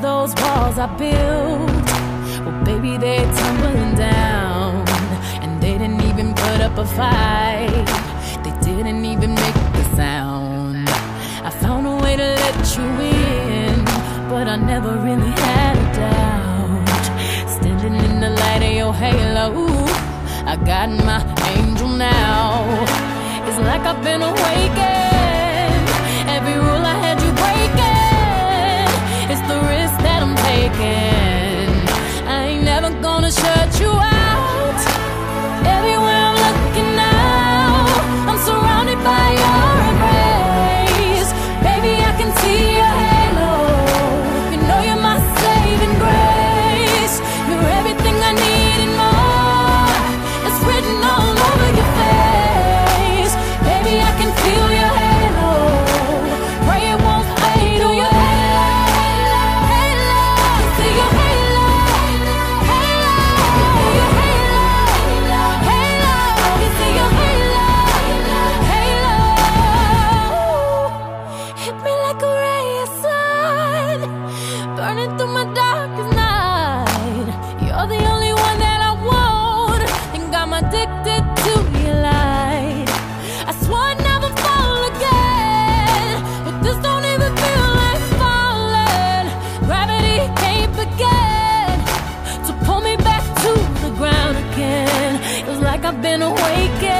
I built, well, baby, they're tumbling down. And they didn't even put up a fight, they didn't even make a sound. I found a way to let you in, but I never really had a doubt. Standing in the light of your halo, I got my angel now. It's like I've been awakened. Every burning through my darkest night. You're the only one that I want, and I'm addicted to your light. I swore I'd never fall again, but this don't even feel like falling. Gravity can't begin to pull me back to the ground again. It's like I've been awakened.